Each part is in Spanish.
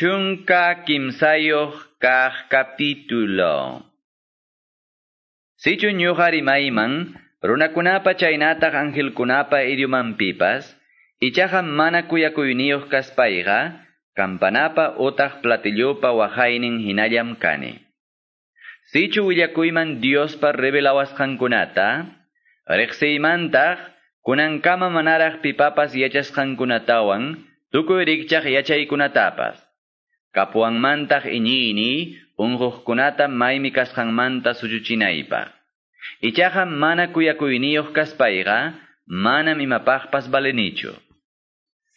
Chunka kimsayoq kaq capítulo. Sichun ñuqari mayman, runakunapa chaynataq angelkunapa idiomanpipas, ichaqa mana kuyakuyniyuq kaspayqa, kampanapa utaq platillupa wahaynin hinallam kani. Sichu willakuyman Diospa revelawasqankunata, riqsiymantaq, kunankama manaraq pipapas yachasqankunatawan, tukuy rikchaq yachaykunatapas. Kapuanmantaq iñini, unquqkunata maymi kasqanmanta suchuchinaypaq. Ichaqa mana kuyakuyniyuq kaspayqa, manam imapaqpas balenichu.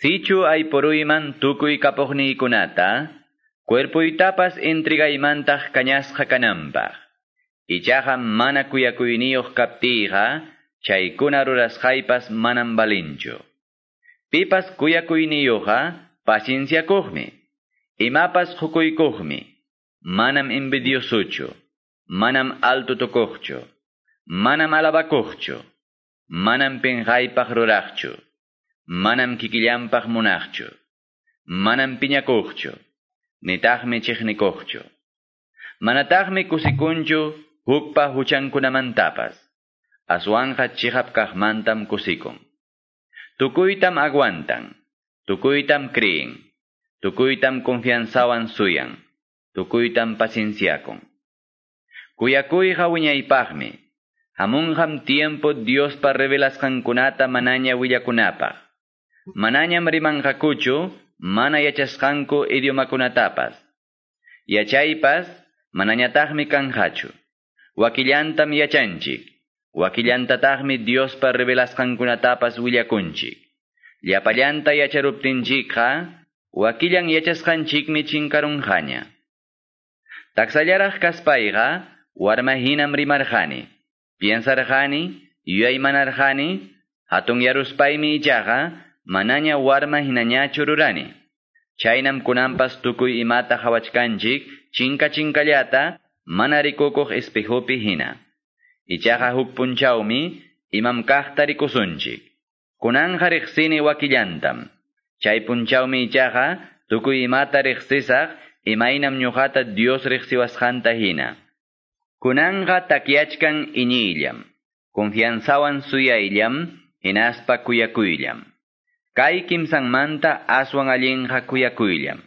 Sichu aypuruyman tukuy kapuqniykunata, cuerpuytapas entregaymantaq kañasqa kananpaq. Ichaqa mana kuyakuyniyuq kaptiyqa, chaykuna rurasqaypas manam balinchu. Pipas kuyakuyniyuqa, pacienciakuqmi. Imapas hukuykuqmi, manam envidiosuchu, manam alto tukuqchu, manam alabakuqchu, manam penqaypaq ruraqchu, manam kikillanpaq munaqchu, manam piñakuqchu, nitaqmi chiqnikuqchu. Manataqmi kusikunchu hukpa huchankunamantapas, aswanqa chihap kaqmantam kusikun. Tukuytam aguantan, tukuytam creen, tukuytam confianzawan suyan, tukuytam pacienciakon. Kuyakuyqa wiñaypaqmi, hamunqam tiempo Diospa revelasqankunata manaña willakunapaq. Manañam rimanqakuchu, mana yachasqanku idiomakunatapas. Yachaypas, manañataqmi kanqachu. Wakillantam yachanchik. Wakillantataqmi Diospa revelasqankunatapas willakunchik. Llapallanta yacharuptinchikqa, wakillan yachasqanchikmi chinkarunqaña. Taksallaraq kaspayqa, warma hinam rimarqani. Piensarqani, yuyaymanarqani, hatun yaruspaymi ichaqa, manaña warma hinañachu rurani. Chaynam kunampas tukuy imata hawachkanchik, chinka chinkallata, mana rikukuq espejopi hina. Ichaqa huk punchawmi, imam kaqta rikusunchik. Kunanja riqsini wakillantam. Chay punchawmi ichaqa, tukuy imata riqsisaq, imaynam ñuqata Dios riqsiwasqanta hina. Kunanga takiachkan iñillam. Confianzawan suyayllam, hinaspa kuyakuyllam. Kay kimsanmanta aswan allinqa kuyakuyllam.